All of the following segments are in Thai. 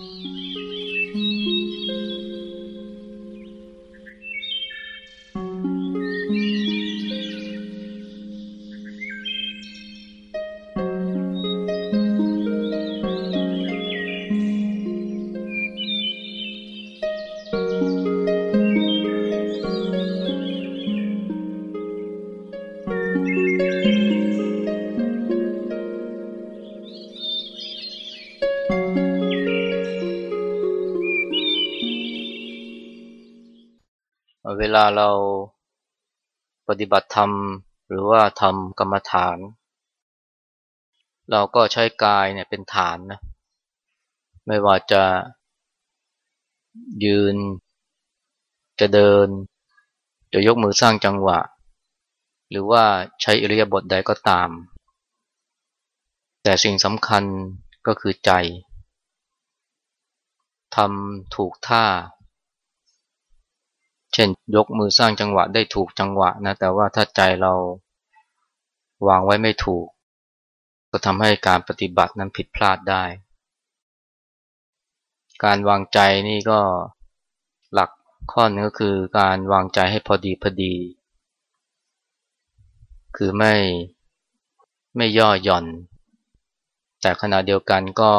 เาเราปฏิบัติธรรมหรือว่าทำกรรมฐาน เราก็ใช้กายเนี่ยเป็นฐานนะไม่ว่าจะยืน จะเดิน จะยกมือสร้างจังหวะ หรือว่าใช้อิริยาบถใดก็ตาม แต่สิ่งสำคัญก็คือใจทำถูกท่า เช่นยกมือสร้างจังหวะได้ถูกจังหวะนะแต่ว่าถ้าใจเราวางไว้ไม่ถูก ก็ทำให้การปฏิบัตินั้นผิดพลาดได้ การวางใจนี่ก็หลักข้อนึงก็คือการวางใจให้พอดีพอดี คือไม่ไม่ย่อหย่อน แต่ขณะเดียวกันก็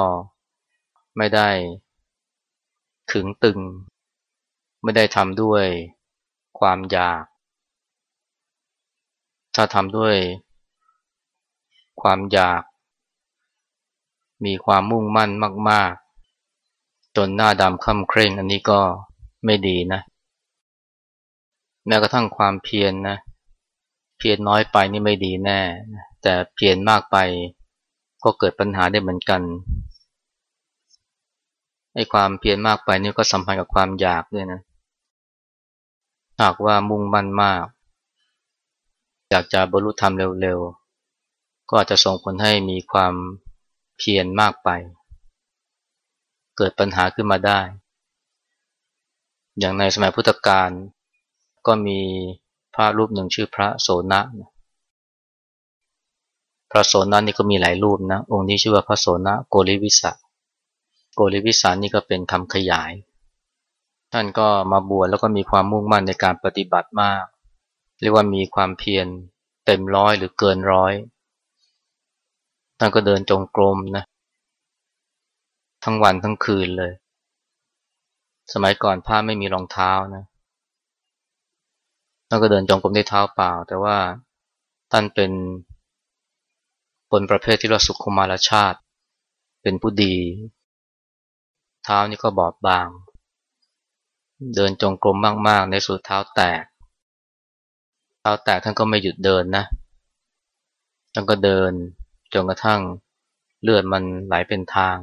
ไม่ได้ขึงตึง ไม่ได้ทำด้วยความอยาก ถ้าทำด้วยความอยาก มีความมุ่งมั่นมาก ๆ จนหน้าดำค่ำเคร่ง อันนี้ก็ไม่ดีนะ แม้กระทั่งความเพียรนนะ เพียรน้อยไปนี่ไม่ดีแน่ แต่เพียรมากไปก็เกิดปัญหาได้เหมือนกันไอ้ความเพียรมากไปนี่ก็สัมพันธ์กับความอยากด้วยนะ หากว่ามุ่งมั่นมาก อยากจะบรรลุธรรมเร็วๆ ก็อาจจะส่งผลให้มีความเพียรมากไป เกิดปัญหาขึ้นมาได้ อย่างในสมัยพุทธกาลก็มีพระรูปหนึ่งชื่อพระโสนะ พระโสนะนี่ก็มีหลายรูปนะ องค์นี้ชื่อว่าพระโสนะโกริวิสะ โกริวิสานี่ก็เป็นคำขยาย ท่านก็มาบวชแล้วก็มีความมุ่งมั่นในการปฏิบัติมาก เรียกว่ามีความเพียรเต็มร้อยหรือเกินร้อย ท่านก็เดินจงกรมนะ ทั้งวันทั้งคืนเลย สมัยก่อนพระไม่มีรองเท้านะท่านก็เดินจงกรมด้วยเท้าเปล่า แต่ว่าท่านเป็นคนประเภทที่เราสุขุมารชาติ เป็นผู้ดี เท้านี่ก็บอบบาง เดินจงกรมมาก ๆ ในสุดเท้าแตก เท้าแตกท่านก็ไม่หยุดเดินนะ ท่านก็เดินจนกระทั่งเลือดมันไหลเป็นทาง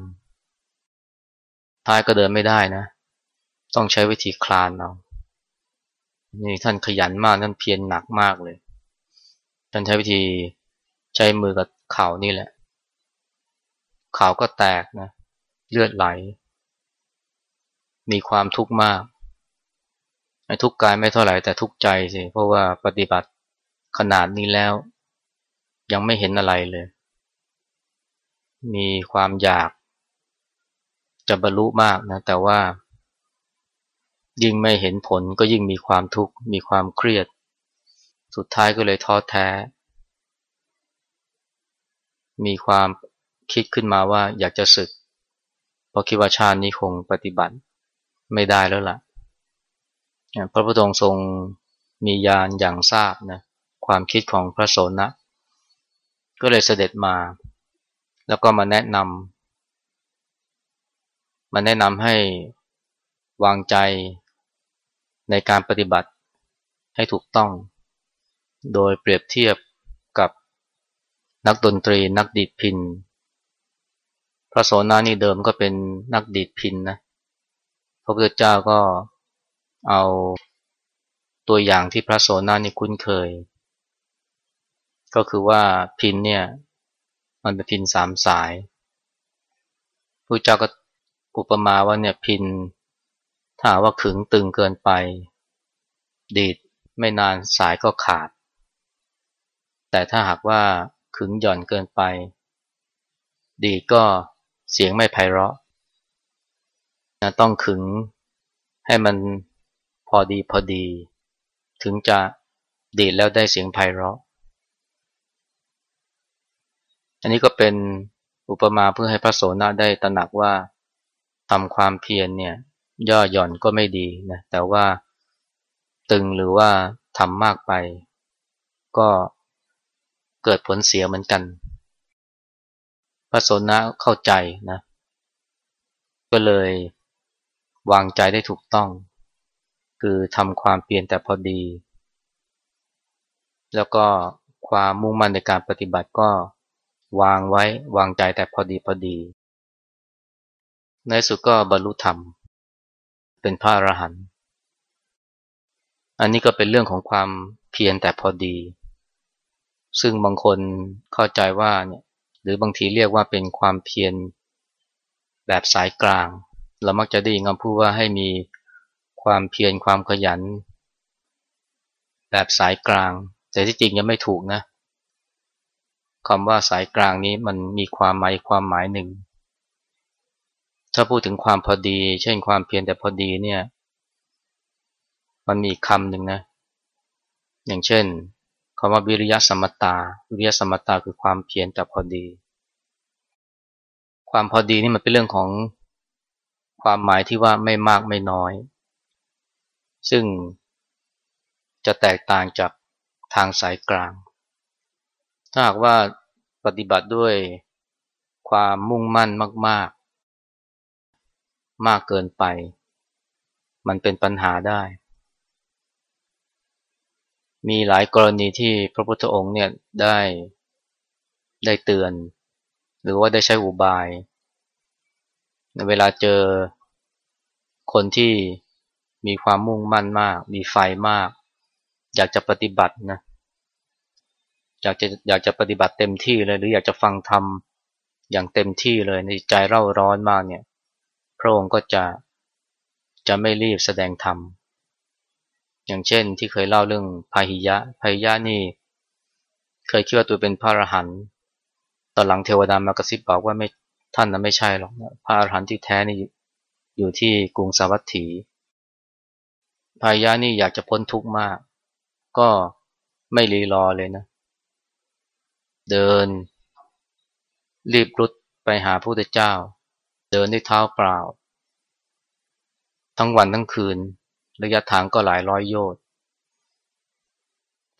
ท้ายก็เดินไม่ได้นะ ต้องใช้วิธีคลานเอานี่ท่านขยันมาก ท่านเพียรหนักมากเลย ท่านใช้วิธีใช้มือกับเข่านี่แหละ เข่าก็แตกนะ เลือดไหล มีความทุกข์มาก ทุกกายไม่เท่าไหร่แต่ทุกใจสิเพราะว่าปฏิบัติขนาดนี้แล้ว ยังไม่เห็นอะไรเลย มีความอยาก จะบรรลุมากนะแต่ว่า ยิ่งไม่เห็นผลก็ยิ่งมีความทุกข์มีความเครียด สุดท้ายก็เลยท้อแท้ มีความคิดขึ้นมาว่าอยากจะศึก เพราะคิดว่าชาตินี้คงปฏิบัติไม่ได้แล้วล่ะ พระพุทธองค์ทรงมีญาณอย่างทราบนะความคิดของพระโสนะก็เลยเสด็จมา แล้วก็มาแนะนำมาแนะนำให้วางใจในการปฏิบัติให้ถูกต้อง โดยเปรียบเทียบกับนักดนตรีนักดีดพินพระโสนานี่เดิมก็เป็นนักดีดพินนะพระพุทธเจ้าก็ เอาตัวอย่างที่พระโสนานี่คุ้นเคย ก็คือว่าพินเนี่ย มันเป็นพินสามสายพระเจ้าก็อุปมาว่าเนี่ยพินถ้าว่าขึงตึงเกินไป ดีดไม่นานสายก็ขาด แต่ถ้าหากว่าขึงหย่อนเกินไป ดีก็เสียงไม่ไพเราะนะต้องขึงให้มัน พอดีพอดี ถึงจะดีดแล้วได้เสียงไพเราะ อันนี้ก็เป็นอุปมาเพื่อให้พระโสนะได้ตระหนักว่าทำความเพียรเนี่ย ย่อหย่อนก็ไม่ดีนะแต่ว่าตึงหรือว่าทำมากไป ก็เกิดผลเสียเหมือนกัน พระโสนะเข้าใจนะ ก็เลยวางใจได้ถูกต้อง คือทำความเปลี่ยนแต่พอดี แล้วก็ความมุ่งมั่นในการปฏิบัติก็วางไว้วางใจแต่พอดีพอดี ในสุดก็บรรลุธรรม เป็นพระอรหันต์อันนี้ก็เป็นเรื่องของความเพียรแต่พอดี ซึ่งบางคนเข้าใจว่าเนี่ยหรือบางทีเรียกว่าเป็นความเพียรแบบสายกลาง เรามักจะได้ยินคำพูดว่าให้มี ความเพียรความขยัน แบบสายกลาง แต่ที่จริงยังไม่ถูกนะคำว่าสายกลางนี้มันมีความหมายความหมายหนึ่ง ถ้าพูดถึงความพอดี เช่นความเพียรแต่พอดีเนี่ย มันมีคำหนึ่งนะ อย่างเช่นคำว่าวิริยะสมตา วิริยะสมตาคือความเพียรแต่พอดี ความพอดีนี่มันเป็นเรื่องของความหมายที่ว่าไม่มากไม่น้อย ซึ่งจะแตกต่างจากทางสายกลาง ถ้าหากว่าปฏิบัติด้วยความมุ่งมั่นมาก ๆ มากเกินไป มันเป็นปัญหาได้ มีหลายกรณีที่พระพุทธองค์เนี่ยได้ได้เตือน หรือว่าได้ใช้อุบายในเวลาเจอคนที่ มีความมุ่งมั่นมาก มีไฟมาก อยากจะปฏิบัตินะอยากจะอยากจะปฏิบัติเต็มที่เลยหรืออยากจะฟังธรรมอย่างเต็มที่เลยในใจเร่าร้อนมากเนี่ย พระองค์ก็จะจะไม่รีบแสดงธรรมอย่างเช่นที่เคยเล่าเรื่องพาหิยะพาหิยะนี่ เคยคิดว่าตัวเป็นพระอรหันต์ตอนหลังเทวดามากระซิบบอกว่าไม่ท่านนั้นไม่ใช่หรอกพระอรหันต์ที่แท้นี่อยู่ที่กรุงสาวัตถี พายะนี่อยากจะพ้นทุกข์มาก ก็ไม่รีรอเลยนะ เดิน รีบรุดไปหาพระพุทธเจ้า เดินด้วยเท้าเปล่า ทั้งวันทั้งคืน ระยะทางก็หลายร้อยโยชน์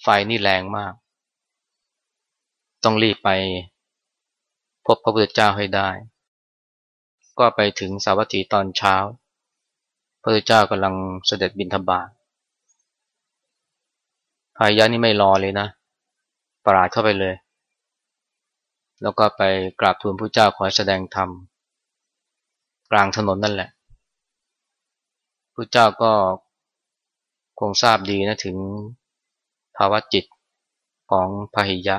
ไฟนี่แรงมาก ต้องรีบไป พบพระพุทธเจ้าให้ได้ ก็ไปถึงสาวัตถีตอนเช้า ระเจ้ากำลังเสด็จบิณฑบาตพายะนี่ไม่รอเลยนะ ปราดเข้าไปเลย แล้วก็ไปกราบทูลพระเจ้าขอแสดงธรรม กลางถนนนั่นแหละพระเจ้าก็คงทราบดีนะถึงภาวะจิตของพหิยะ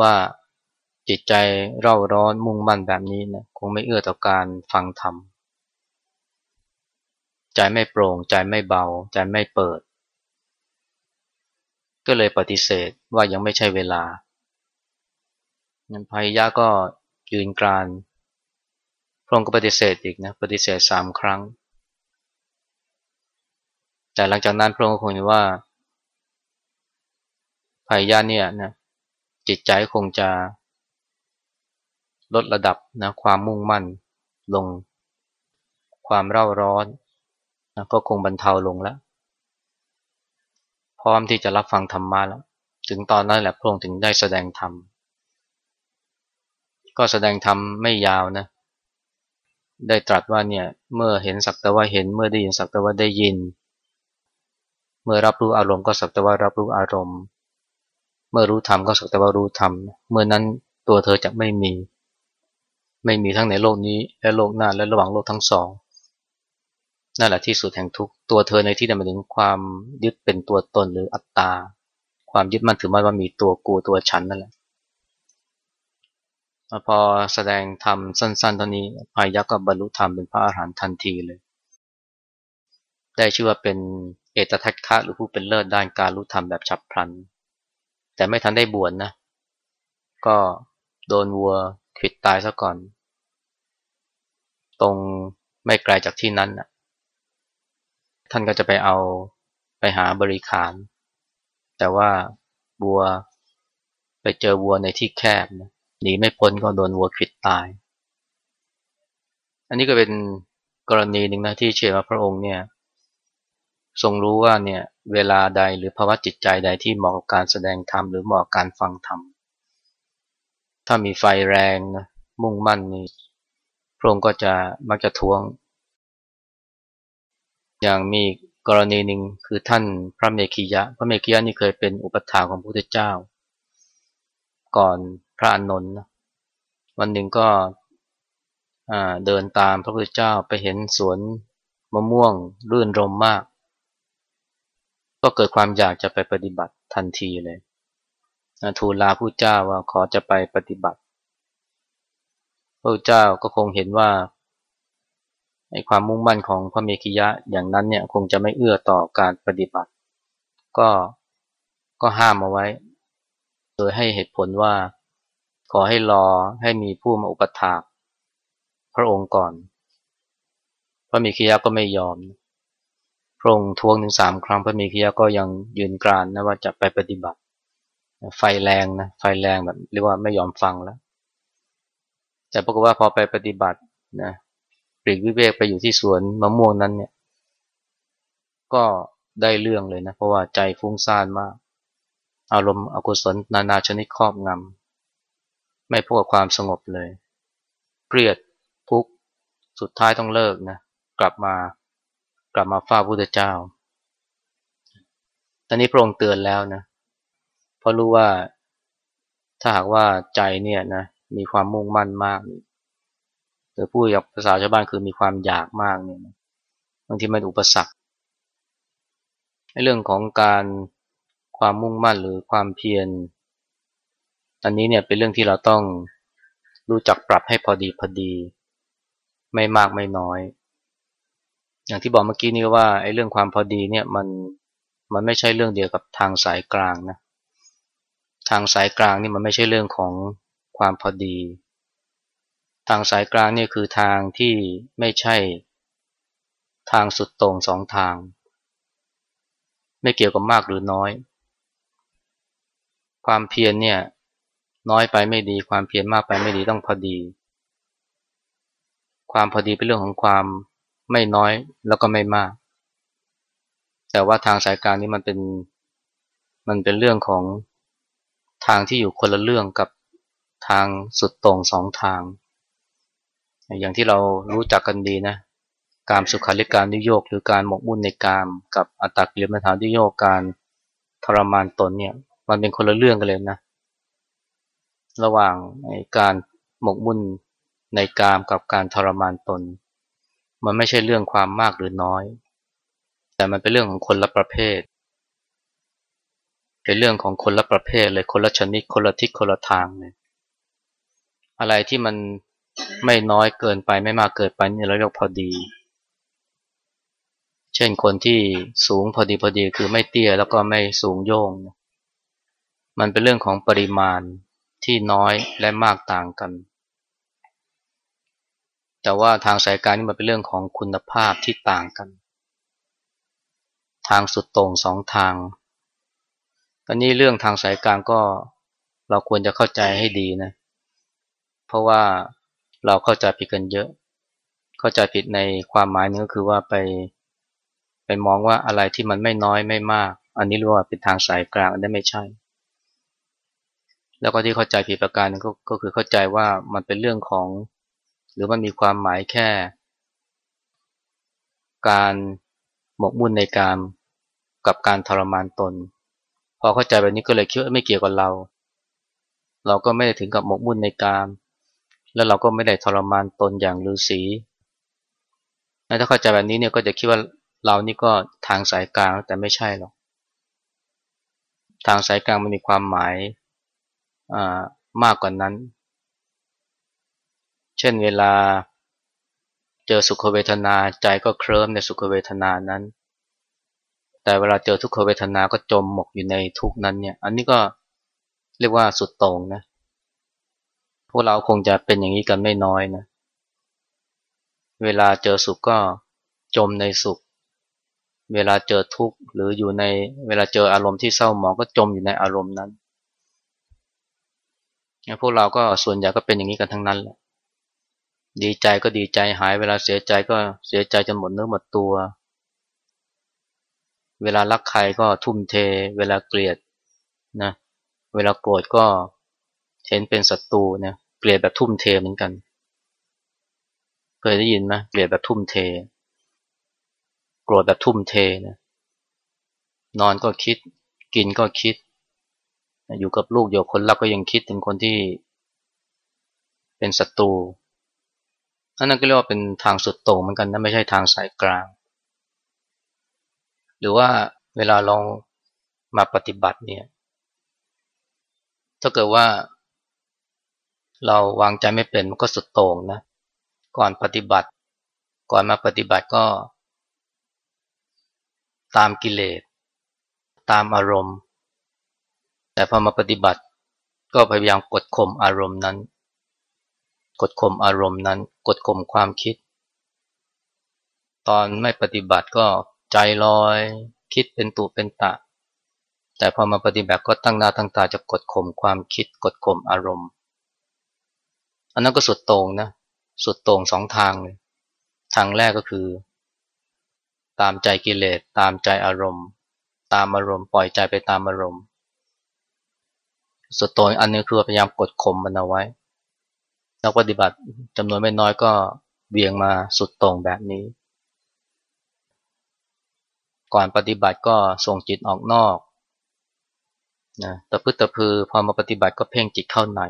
ว่าจิตใจเร่าร้อนมุ่งมั่นแบบนี้นะคงไม่เอื้อต่อการฟังธรรม ใจไม่โปร่ง ใจไม่เบา ใจไม่เปิด ก็เลยปฏิเสธว่ายังไม่ใช่เวลาพหิยะก็ยืนกรานพระองค์ก็ปฏิเสธอีกนะปฏิเสธสามครั้ง แต่หลังจากนั้นพระองค์คงเห็นว่าภัยยาเนี่ยนะจิตใจคงจะลดระดับนะความมุ่งมั่นลง ความเร่าร้อน ก็คงบรรเทาลงแล้ว พร้อมที่จะรับฟังธรรมะแล้ว ถึงตอนนั้นแหละพระองค์ถึงได้แสดงธรรม ก็แสดงธรรมไม่ยาวนะ ได้ตรัสว่าเนี่ยเมื่อเห็นสักแต่ว่าเห็นเมื่อได้ยินสักแต่ว่าได้ยิน เมื่อรับรู้อารมณ์ก็สักแต่ว่ารับรู้อารมณ์ เมื่อรู้ธรรมก็สักแต่ว่ารู้ธรรม เมื่อนั้นตัวเธอจะไม่มี ไม่มีทั้งในโลกนี้และโลกหน้าและระหว่างโลกทั้งสอง นั่นแหละที่สุดแห่งทุกตัวเธอในที่นั้นหมายถึงความยึดเป็นตัวตนหรืออัตตา ความยึดมั่นถือมั่นว่ามีตัวกูตัวฉันนั่นแหละพอแสดงธรรมสั้นๆเท่านี้พายักษ์ก็บรรลุธรรมเป็นพระอาหารหันต์ทันทีเลย ได้ชื่อว่าเป็นเอตทัคคะหรือผู้เป็นเลิศด้านการรู้ธรรมแบบฉับพลัน แต่ไม่ทันได้บวชนะก็โดนวัวขิดตายซะก่อน ตรงไม่ไกลจากที่นั้นนะ ท่านก็จะไปเอาไปหาบริขาร แต่ว่าบัวไปเจอวัวในที่แคบหนีไม่พ้นก็โดนวัวขิดตาย อันนี้ก็เป็นกรณีหนึ่งนะที่เชื่อว่าพระองค์เนี่ยทรงรู้ว่าเนี่ยเวลาใดหรือภาวะจิตใจใดที่เหมาะกับการแสดงธรรมหรือเหมาะการฟังธรรม ถ้ามีไฟแรงนะมุ่งมั่นนี่พระองค์ก็จะมักจะทวง อย่างมีกรณีหนึ่งคือท่านพระเมขียะ พระเมขียะนี่เคยเป็นอุปถาของพระพุทธเจ้า ก่อนพระอานนท์วันหนึ่งก็เดินตามพระพุทธเจ้าไปเห็นสวนมะม่วงรื่นรมมาก ก็เกิดความอยากจะไปปฏิบัติทันทีเลยทูลลาผู้เจ้าว่าขอจะไปปฏิบัติ พระเจ้าก็คงเห็นว่า ไอ้ความมุ่งมั่นของพระเมขิยะอย่างนั้นเนี่ยคงจะไม่เอื้อต่อการปฏิบัติ ก็ก็ห้ามเอาไว้ โดยให้เหตุผลว่า ขอให้รอให้มีผู้มาอุปถากพระองค์ก่อน พระเมขิยะก็ไม่ยอม พระองค์ทวงถึงสามครั้ง พระเมขิยะก็ยังยืนกรานนะว่าจะไปปฏิบัติ ไฟแรงนะไฟแรงแบบเรียกว่าไม่ยอมฟังแล้ว แต่ปรากฏว่าพอไปปฏิบัตินะ ลีกวิเวกไปอยู่ที่สวนมะม่วงนั้นเนี่ย ก็ได้เรื่องเลยนะ เพราะว่าใจฟุ้งซ่านมาก อารมณ์อกุศลนานาชนิดครอบงำไม่พบกับความสงบเลยเครียดทุกสุดท้ายต้องเลิกนะกลับมากลับมาฝ้าพุทธเจ้า ตอนนี้พระองค์เตือนแล้วนะเพราะรู้ว่าถ้าหากว่าใจเนี่ยนะมีความมุ่งมั่นมาก รือพูดกับภาษาชาวบ้านคือมีความอยากมากเนี่ยบางทีมันอุปสรรคในเรื่องของการความมุ่งมั่นหรือความเพียรอันนี้เนี่ยเป็นเรื่องที่เราต้องรู้จักปรับให้พอดีพอดี ไม่มากไม่น้อย อย่างที่บอกเมื่อกี้นี้ว่าไอ้เรื่องความพอดีเนี่ยมันมันไม่ใช่เรื่องเดียวกับทางสายกลางนะทางสายกลางนี่มันไม่ใช่เรื่องของความพอดี ทางสายกลางนี่คือทางที่ไม่ใช่ทางสุดตรงสองทาง ไม่เกี่ยวกับมากหรือน้อย ความเพียรเนี่ยน้อยไปไม่ดีความเพียรมากไปไม่ดีต้องพอดี ความพอดีเป็นเรื่องของความไม่น้อยแล้วก็ไม่มาก แต่ว่าทางสายกลางนี้มันเป็นมันเป็นเรื่องของทางที่อยู่คนละเรื่องกับทางสุดตรงสองทาง อย่างที่เรารู้จักกันดีนะการสุขาริการนิโยกหรือการหมกมุ่นในกามกับอัตตกิลมัฐานนิโยกการทรมานตนเนี่ย มันเป็นคนละเรื่องกันเลยนะ ระหว่างการหมกมุ่นในกามกับการทรมานตน มันไม่ใช่เรื่องความมากหรือน้อย แต่มันเป็นเรื่องของคนละประเภท เป็นเรื่องของคนละประเภทเลยคนละชนิดคนละทิศคนละทางเลยอะไรที่มัน ไม่น้อยเกินไปไม่มากเกินไปนี่เราเรียกพอดี เช่นคนที่สูงพอดีพอดีคือไม่เตี้ยแล้วก็ไม่สูงโย่งมันเป็นเรื่องของปริมาณที่น้อยและมากต่างกัน แต่ว่าทางสายการนี่มันเป็นเรื่องของคุณภาพที่ต่างกัน ทางสุดตรงสองทางตอนนี้เรื่องทางสายกางก็เราควรจะเข้าใจให้ดีนะ เพราะว่า เราเข้าใจผิดกันเยอะ เข้าใจผิดในความหมายนึงก็คือว่าไป ไปมองว่าอะไรที่มันไม่น้อยไม่มาก อันนี้รียกว่าเป็นทางสายกลางอันนี้ไม่ใช่ แล้วก็ที่เข้าใจผิดประการนึงก็ก็คือเข้าใจว่ามันเป็นเรื่องของ หรือมันมีความหมายแค่ การหมกมุ่นในการกับการทรมานตน พอเข้าใจแบบนี้ก็เลยคิดว่าไม่เกี่ยวกับเรา เราก็ไม่ได้ถึงกับหมกมุ่นในการ แล้วเราก็ไม่ได้ทรมานตนอย่างฤาษีถ้าเข้าใจแบบนี้เนี่ยก็จะคิดว่าเรานี่ก็ทางสายกลางแต่ไม่ใช่หรอก ทางสายกลางมันมีความหมายมากกว่านั้น เช่นเวลาเจอสุขเวทนาใจก็เคลิ้มในสุขเวทนานั้น แต่เวลาเจอทุกขเวทนาก็จมหมกอยู่ในทุกนั้นเนี่ย อันนี้ก็เรียกว่าสุดตรงนะ พวกเราคงจะเป็นอย่างนี้กันไม่น้อยนะ เวลาเจอสุขก็จมในสุข เวลาเจอทุกข์หรืออยู่ในเวลาเจออารมณ์ที่เศร้าหมองก็จมอยู่ในอารมณ์นั้นพวกเราก็ส่วนใหญ่ก็เป็นอย่างนี้กันทั้งนั้นแหละ ดีใจก็ดีใจหาย เวลาเสียใจก็เสียใจจนหมดเนื้อหมดตัว เวลารักใครก็ทุ่มเท เวลาเกลียดนะ เวลาโกรธก็ เห็นเป็นศัตรูนะเกลียดแบบทุ่มเทเหมือนกัน เคยได้ยินไหมเกลียดแบบทุ่มเท โกรธแบบทุ่มเทนะนอนก็คิด กินก็คิด อยู่กับลูกอยู่คนรักก็ยังคิดถึงคนที่เป็นศัตรูอันนั้นก็เรียกว่าเป็นทางสุดโต่งเหมือนกันนะไม่ใช่ทางสายกลาง หรือว่าเวลาลองมาปฏิบัติเนี่ย ถ้าเกิดว่า เราวางใจไม่เป็นมันก็สุดโต่งนะ ก่อนปฏิบัติ ก่อนมาปฏิบัติก็ ตามกิเลส ตามอารมณ์ แต่พอมาปฏิบัติ ก็พยายามกดข่มอารมณ์นั้น กดข่มอารมณ์นั้น กดข่มความคิด ตอนไม่ปฏิบัติก็ใจลอย คิดเป็นตุเป็นตะ แต่พอมาปฏิบัติก็ตั้งหน้าตั้งตาจะกดข่มความคิด กดข่มอารมณ์ อันนั้นก็สุดโต่งนะสุดโต่งสองทางเลยทางแรกก็คือ ตามใจกิเลสตามใจอารมณ์ ตามอารมณ์ปล่อยใจไปตามอารมณ์ สุดโต่งอันนึงคือพยายามกดข่มมันเอาไว้นักปฏิบัติจำนวนไม่น้อยก็เบี่ยงมาสุดโต่งแบบนี้ ก่อนปฏิบัติก็ส่งจิตออกนอกนะตะพึตะพือพอมาปฏิบัติก็เพ่งจิตเข้าใน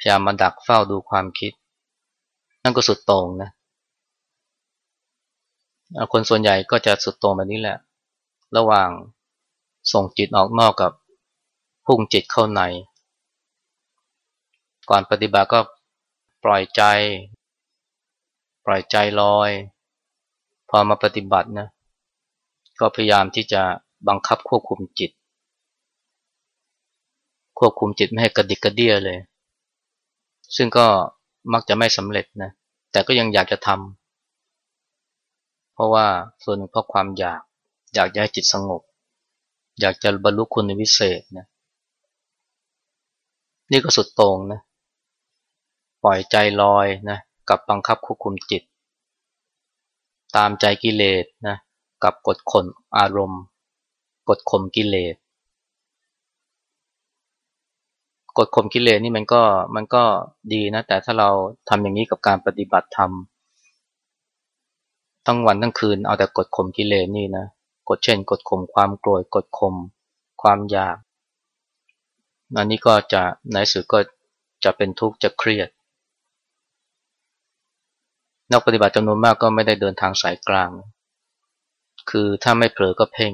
พยายามมาดักเฝ้าดูความคิด นั่นก็สุดโต่งนะคนส่วนใหญ่ก็จะสุดโต่งแบบนี้แหละ ระหว่างส่งจิตออกนอกกับพุ่งจิตเข้าใน ก่อนปฏิบัติก็ปล่อยใจ ปล่อยใจลอย พอมาปฏิบัตินะ ก็พยายามที่จะบังคับควบคุมจิต ควบคุมจิตไม่ให้กระดิกกระเดี้ยเลย ซึ่งก็มักจะไม่สำเร็จนะแต่ก็ยังอยากจะทำเพราะว่าส่วนหนึ่งเพราะความอยากอยากให้จิตสงบ อยากจะบรรลุคุณวิเศษนะนี่ก็สุดโต่งนะปล่อยใจลอยนะกับบังคับควบคุมจิต ตามใจกิเลสนะกับกดข่มอารมณ์ กดข่มกิเลส กดข่มกิเลสนี่มันก็มันก็ดีนะ แต่ถ้าเราทำอย่างนี้กับการปฏิบัติธรรมทั้งวันทั้งคืนเอาแต่กดข่มกิเลสนี่นะกดเช่น กดข่มความโกรธกดข่มความอยากอันนี้ก็จะในสุดก็จะเป็นทุกข์จะเครียด นักปฏิบัติจำนวนมากก็ไม่ได้เดินทางสายกลาง คือถ้าไม่เผลอก็เพ่ง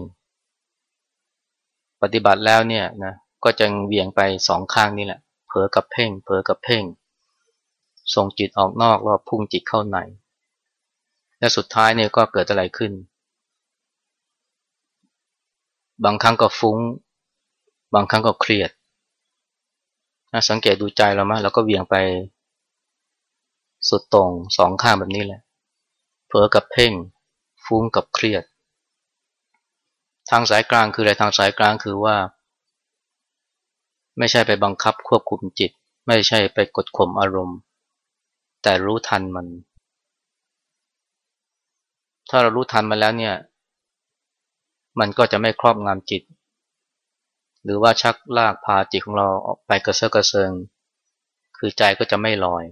ปฏิบัติแล้วเนี่ยนะ ก็จะเวียงไปสองข้างนี่แหละ เผลอกับเพ่ง เผลอกับเพ่ง ส่งจิตออกนอกแล้วพุ่งจิตเข้าใน และสุดท้ายเนี่ยก็เกิดอะไรขึ้น บางครั้งก็ฟุง้ง บางครั้งก็เครียด สังเกตดูใจเราไหมเราก็เวียงไป สุดตรงสองข้างแบบนี้แหละ เผลอกับเพ่ง ฟุ้งกับเครียด ทางสายกลางคืออะไร ทางสายกลางคือว่า ไม่ใช่ไปบังคับควบคุมจิต ไม่ใช่ไปกดข่มอารมณ์ แต่รู้ทันมัน ถ้าเรารู้ทันมันแล้วเนี่ย มันก็จะไม่ครอบงำจิต หรือว่าชักลากพาจิตของเราออกไปกระเซาะกระเซิง คือใจก็จะไม่ลอย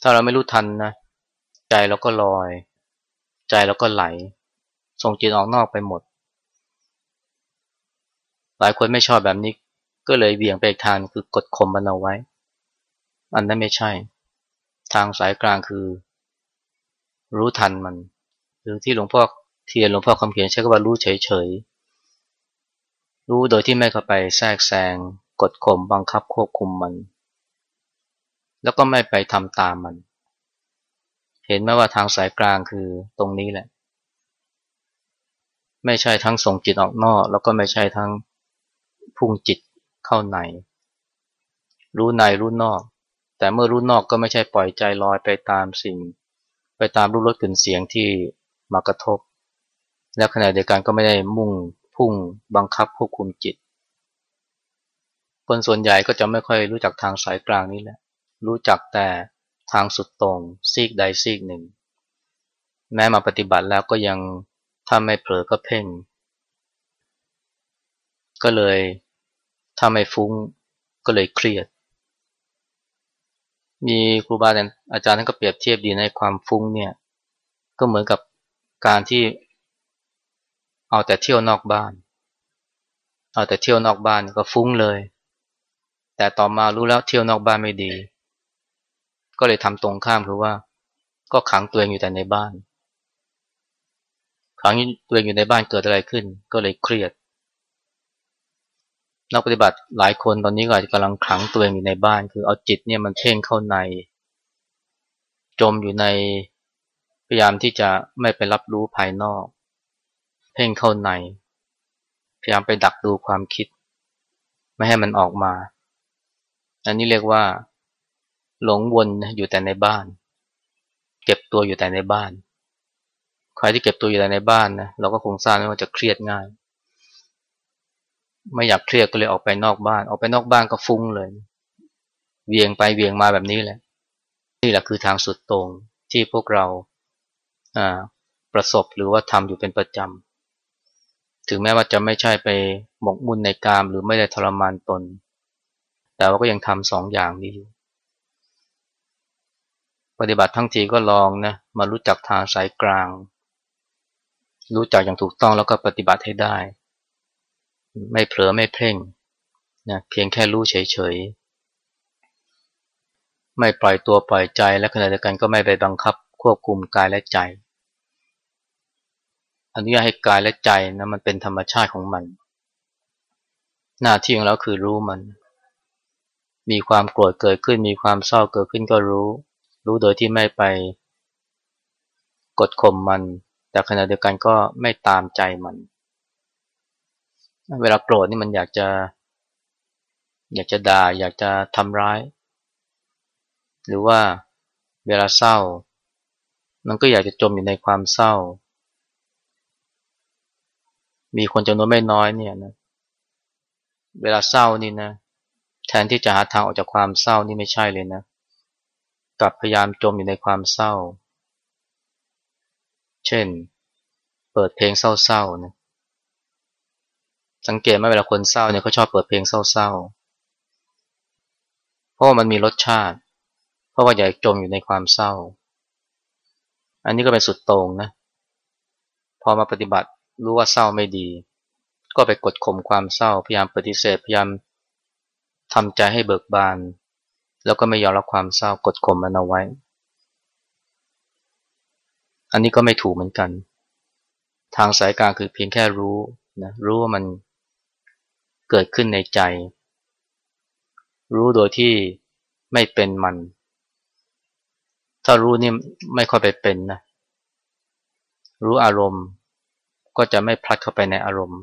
ถ้าเราไม่รู้ทันนะใจเราก็ลอย ใจเราก็ไหล ส่งจิตออกนอกไปหมด หลายคนไม่ชอบแบบนี้ ก็เลยเบี่ยงไปทางคือกดข่มมันเอาไว้ อันนั้นไม่ใช่ ทางสายกลางคือ รู้ทันมัน หรือที่หลวงพ่อเทียนหลวงพ่อคำเขียนใช้คำว่ารู้เฉยๆ รู้โดยที่ไม่เข้าไปแทรกแซง กดข่มบังคับควบคุมมัน แล้วก็ไม่ไปทำตามมัน เห็นไหมว่าทางสายกลางคือตรงนี้แหละ ไม่ใช่ทั้งส่งจิตออกนอก แล้วก็ไม่ใช่ทั้ง พุ่งจิตเข้าใน รู้ในรู้นอก แต่เมื่อรู้นอกก็ไม่ใช่ปล่อยใจลอยไปตามสิ่ง ไปตามรูปรสกลิ่นเสียงที่มากระทบ และขณะเดียวกันก็ไม่ได้มุ่งพุ่งบังคับควบคุมจิต คนส่วนใหญ่ก็จะไม่ค่อยรู้จักทางสายกลางนี้แหละ รู้จักแต่ทางสุดตรงซีกใดซีกหนึ่ง แม้มาปฏิบัติแล้วก็ยังถ้าไม่เผลอก็เพ่ง ก็เลยถ้าไม่ฟุ้งก็เลยเครียด มีครูบาอาจารย์ท่านก็เปรียบเทียบดีในความฟุ้งเนี่ยก็เหมือนกับการที่เอาแต่เที่ยวนอกบ้าน เอาแต่เที่ยวนอกบ้านก็ฟุ้งเลย แต่ต่อมารู้แล้วเที่ยวนอกบ้านไม่ดี ก็เลยทำตรงข้ามคือว่า ก็ขังตัวเองอยู่แต่ในบ้าน ขังตัวเองอยู่ในบ้านเกิดอะไรขึ้น ก็เลยเครียด นักปฏิบัติหลายคนตอนนี้ก็อาจจะกำลังขังตัวเองอยู่ในบ้าน คือเอาจิตเนี่ยมันเพ่งเข้าใน จมอยู่ในพยายามที่จะไม่ไปรับรู้ภายนอก เพ่งเข้าใน พยายามไปดักดูความคิด ไม่ให้มันออกมา อันนี้เรียกว่า หลงวนอยู่แต่ในบ้าน เก็บตัวอยู่แต่ในบ้าน ใครที่เก็บตัวอยู่แต่ในบ้านนะเราก็คงทราบว่าจะเครียดง่าย ไม่อยากเครียดก็เลยออกไปนอกบ้าน ออกไปนอกบ้านก็ฟุ้งเลย เวียงไปเวียงมาแบบนี้แหละ นี่แหละคือทางสุดตรงที่พวกเราประสบหรือว่าทำอยู่เป็นประจำ ถึงแม้ว่าจะไม่ใช่ไปหมกมุ่นในกามหรือไม่ได้ทรมานตน แต่ว่าก็ยังทำสองอย่างนี้อยู่ ปฏิบัติทั้งทีก็ลองนะมารู้จักทางสายกลาง รู้จักอย่างถูกต้องแล้วก็ปฏิบัติให้ได้ ไม่เผลอไม่เพ่งนะเพียงแค่รู้เฉยๆ ไม่ปล่อยตัวปล่อยใจและขณะเดียวกันก็ไม่ไปบังคับควบคุมกายและใจอนุญาตให้กายและใจนะมันเป็นธรรมชาติของมัน หน้าที่ของเราคือรู้มัน มีความโกรธเกิดขึ้น มีความเศร้าเกิดขึ้นก็รู้ รู้โดยที่ไม่ไปกดข่มมัน แต่ขณะเดียวกันก็ไม่ตามใจมัน เวลาโกรธนี่มันอยากจะ อยากจะด่า อยากจะทำร้าย หรือว่าเวลาเศร้า มันก็อยากจะจมอยู่ในความเศร้า มีคนจำนวนไม่น้อยเนี่ยนะเวลาเศร้านี่นะแทนที่จะหาทางออกจากความเศร้านี่ไม่ใช่เลยนะกลับพยายามจมอยู่ในความเศร้า เช่น เปิดเพลงเศร้าๆนะ สังเกตไหมเวลาคนเศร้าเนี่ยเขาชอบเปิดเพลงเศร้าๆ เพราะว่ามันมีรสชาติ เพราะว่าอยากจมอยู่ในความเศร้า อันนี้ก็เป็นสุดโต่งนะ พอมาปฏิบัติรู้ว่าเศร้าไม่ดี ก็ไปกดข่มความเศร้า พยายามปฏิเสธ พยายามทำใจให้เบิกบาน แล้วก็ไม่ยอมรับความเศร้ากดข่มมันเอาไว้ อันนี้ก็ไม่ถูกเหมือนกัน ทางสายกลางคือเพียงแค่รู้นะรู้ว่ามัน เกิดขึ้นในใจ รู้โดยที่ไม่เป็นมัน ถ้ารู้นี่ไม่ค่อยไปเป็นนะ รู้อารมณ์ก็จะไม่พลัดเข้าไปในอารมณ์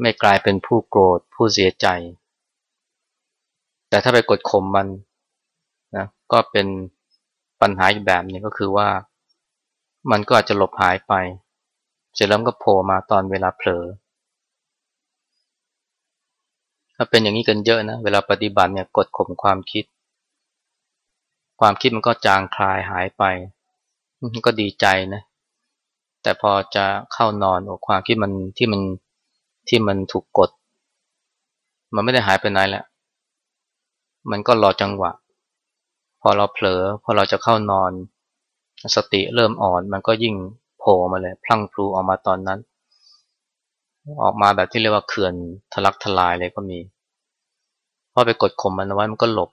ไม่กลายเป็นผู้โกรธผู้เสียใจ แต่ถ้าไปกดข่มมันนะก็เป็นปัญหาอีกแบบนึงก็คือว่า มันก็อาจจะหลบหายไป เสร็จแล้วก็โผล่มาตอนเวลาเผลอ ถ้าเป็นอย่างนี้กันเยอะนะ เวลาปฏิบัติเนี่ยกดข่มความคิด ความคิดมันก็จางคลายหายไปก็ดีใจนะ แต่พอจะเข้านอนโอ้ความคิดมันที่มันที่มันถูกกด มันไม่ได้หายไปไหนแหละ มันก็รอจังหวะ พอเราเผลอ พอเราจะเข้านอน สติเริ่มอ่อน มันก็ยิ่งโผล่มาเลย พลั่งพลูออกมาตอนนั้น ออกมาแบบที่เรียกว่าเขื่อนทะลักทลายเลยก็มีพอไปกดข่มมันเอาไว้มันก็หลบ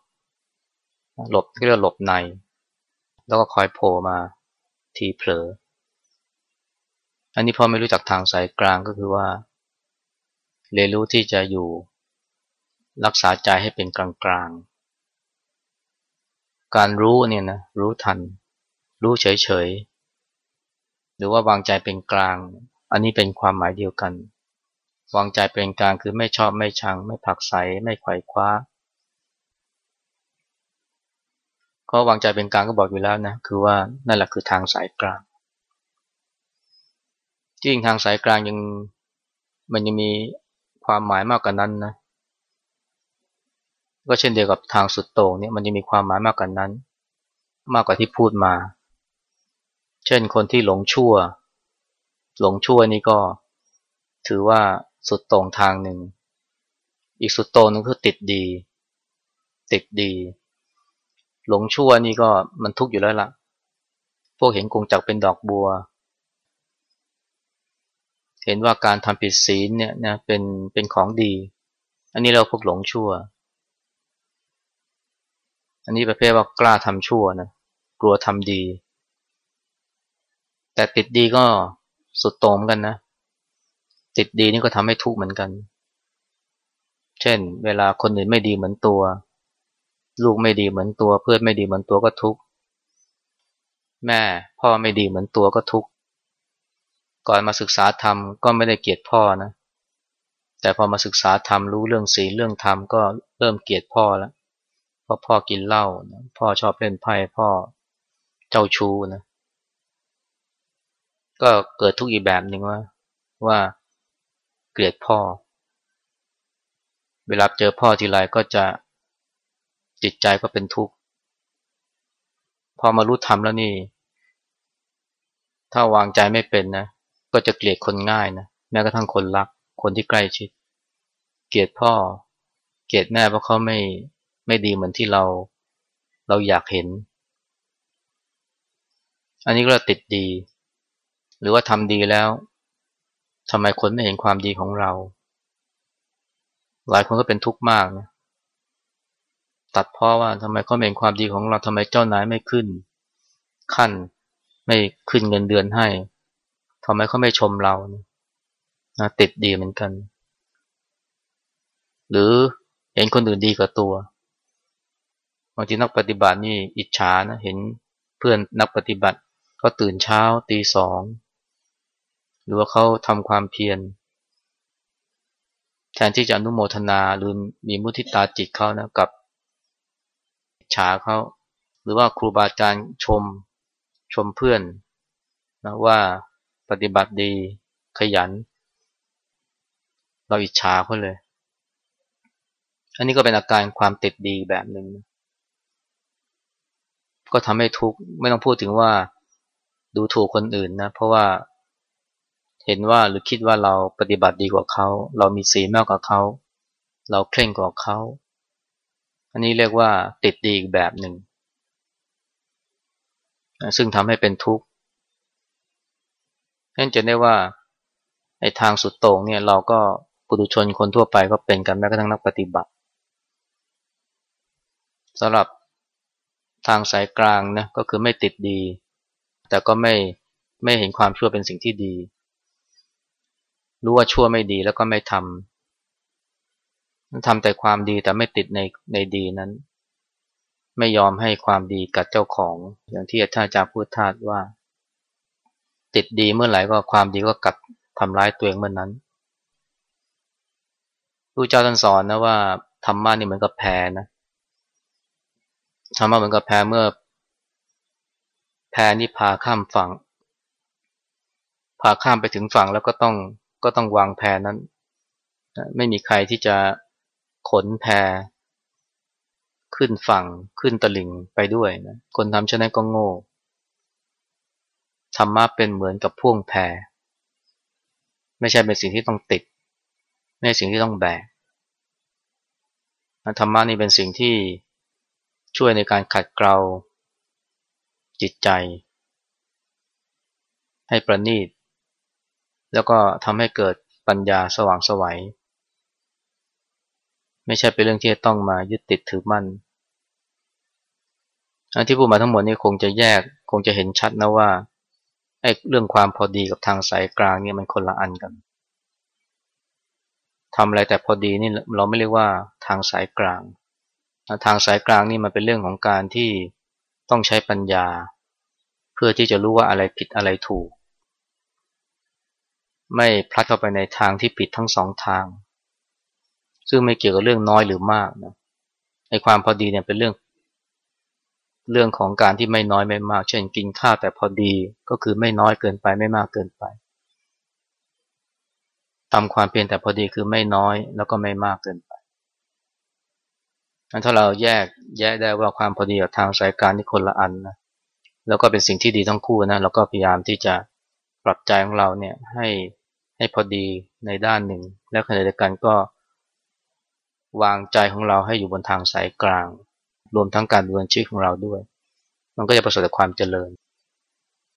หลบที่เรียกหลบใน แล้วก็คอยโผล่มาทีเผลอ อันนี้พอไม่รู้จักทางสายกลางก็คือว่า เรียนรู้ที่จะอยู่รักษาใจให้เป็นกลางกลางการรู้เนี่ยนะรู้ทัน รู้เฉยเฉยหรือว่าวางใจเป็นกลาง อันนี้เป็นความหมายเดียวกัน วางใจเป็นกลางคือไม่ชอบไม่ชัง ไม่ผักใสไม่ไขว่คว้าราะวางใจเป็นกลางก็บอกอยู่แล้วนะคือว่านั่นแหละคือทางสายกลางจริงทางสายกลางยังมันยังมีความหมายมากกว่านั้นนะก็เช่นเดียวกับทางสุดโต่งเนี่ยมันยังมีความหมายมากกว่านั้น มากกว่าที่พูดมา เช่นคนที่หลงชั่ว หลงชั่วนี่ก็ถือว่า สุดโต่งทางหนึ่ง อีกสุดโต่งนึงคือติดดี ติดดี หลงชั่วนี่ก็มันทุกข์อยู่แล้วละ่ะ พวกเห็นกงจักเป็นดอกบัว เห็นว่าการทำผิดศีลเนี่ยนะเป็นเป็นของดี อันนี้เราพวกหลงชั่ว อันนี้ประเภทว่ากล้าทำชั่วนะกลัวทำดี แต่ติดดีก็สุดโต่งกันนะ ติดดีนี่ก็ทำให้ทุกข์เหมือนกัน เช่น เวลาคนอื่นไม่ดีเหมือนตัว ลูกไม่ดีเหมือนตัว เพื่อนไม่ดีเหมือนตัวก็ทุกข์แม่พ่อไม่ดีเหมือนตัวก็ทุกข์ก่อนมาศึกษาธรรมก็ไม่ได้เกลียดพ่อนะ แต่พอมาศึกษาธรรมรู้เรื่องศีลเรื่องธรรมก็เริ่มเกลียดพ่อแล้วเพราะพ่อกินเหล้าพ่อชอบเล่นไพ่พ่อเจ้าชู้นะ ก็เกิดทุกข์อีกแบบหนึ่งว่าว่า เกลียดพ่อ เวลาเจอพ่อทีไรก็จะจิตใจก็เป็นทุกข์พอมารู้ธรรมแล้วนี่ ถ้าวางใจไม่เป็นนะ ก็จะเกลียดคนง่ายนะแม้กระทั่งคนรัก คนที่ใกล้ชิด เกลียดพ่อ เกลียดแม่เพราะเขาไม่ไม่ดีเหมือนที่เราเราอยากเห็น อันนี้ก็ติดดี หรือว่าทำดีแล้ว ทำไมคนไม่เห็นความดีของเรา หลายคนก็เป็นทุกข์มากนะตัดพราะว่าทำไมเขาไม่เห็นความดีของเราทำไมเจ้านายไม่ขึ้น ขั้นไม่ขึ้นเงินเดือนให้ทำไมเขาไม่ชมเรานะติดดีเหมือนกัน หรือเห็นคนอื่นดีกว่าตัวบางทีนักปฏิบัตินี่อิจฉานะเห็นเพื่อนนักปฏิบัติ ก็ตื่นเช้าตีสอง หรือว่าเขาทำความเพียรแทนที่จะอนุโมทนาหรือมีมุทิตาจิตเขานะกับฉาเขาหรือว่าครูบาอาจารย์ชมชมเพื่อนนะว่าปฏิบัติดีขยัน เราอิจฉาเขาเลย อันนี้ก็เป็นอาการความติดดีแบบหนึ่งก็ทำให้ทุกข์ไม่ต้องพูดถึงว่าดูถูกคนอื่นนะ เพราะว่า เห็นว่าหรือคิดว่าเราปฏิบัติดีกว่าเขา เรามีศีลมากกว่าเขา เราเคร่งกว่าเขา อันนี้เรียกว่าติดดีอีกแบบหนึ่ง ซึ่งทำให้เป็นทุกข์นั่นจะได้ว่าไอ้ทางสุดโต่งเนี่ยเราก็ปุถุชนคนทั่วไปก็เป็นกันแม้กระทั่งนักปฏิบัติสำหรับทางสายกลางนะก็คือไม่ติดดี แต่ก็ไม่ไม่เห็นความชั่วเป็นสิ่งที่ดี รู้ว่าชั่วไม่ดีแล้วก็ไม่ทำทำแต่ความดีแต่ไม่ติดในในดีนั้น ไม่ยอมให้ความดีกัดเจ้าของ อย่างที่ท่านอาจารย์พูดทาดว่า ติดดีเมื่อไหร่ก็ความดีก็กัดทำร้ายตัวเองเมื่อนนั้นผู้เจ้าท่านสอนนะว่าธรรมะนี่เหมือนกับแพนะธรรมะเหมือนกับแพเมื่อ แพนี่พาข้ามฝั่ง พาข้ามไปถึงฝั่งแล้วก็ต้อง ก็ต้องวางแพนั้น ไม่มีใครที่จะขนแพขึ้นฝั่งขึ้นตลิ่งไปด้วยนะคนทำเช่นนั้นก็โง่ธรรมะเป็นเหมือนกับพ่วงแพไม่ใช่เป็นสิ่งที่ต้องติด ไม่ใช่สิ่งที่ต้องแบกธรรมะนี่เป็นสิ่งที่ช่วยในการขัดเกลาจิตใจ ให้ประณีต แล้วก็ทำให้เกิดปัญญาสว่างสวัย ไม่ใช่เป็นเรื่องที่ต้องมายึดติดถือมั่นอันที่พูดมาทั้งหมดนี่คงจะแยกคงจะเห็นชัดนะว่าไอ้เรื่องความพอดีกับทางสายกลางเนี่ยมันคนละอันกันทำอะไรแต่พอดีนี่เราไม่เรียกว่าทางสายกลาง ทางสายกลางนี่มันเป็นเรื่องของการที่ต้องใช้ปัญญา เพื่อที่จะรู้ว่าอะไรผิดอะไรถูก ไม่พลัดเข้าไปในทางที่ผิดทั้งสองทาง ซึ่งไม่เกี่ยวกับเรื่องน้อยหรือมากนะไอ้ความพอดีเนี่ยเป็นเรื่อง เรื่องของการที่ไม่น้อยไม่มาก เช่นกินข้าวแต่พอดีก็คือไม่น้อยเกินไปไม่มากเกินไปทำความเพียรแต่พอดีคือไม่น้อยแล้วก็ไม่มากเกินไปถ้าเราแยกแยกได้ว่าความพอดีกับทางสายการนี่คนละอันนะแล้วก็เป็นสิ่งที่ดีทั้งคู่นะเราก็พยายามที่จะปรับใจของเราเนี่ยให้ ให้พอดีในด้านหนึ่ง และขณะเดียวกันก็ วางใจของเราให้อยู่บนทางสายกลาง รวมทั้งการดำเนินชีวิตของเราด้วย มันก็จะประสบความเจริญ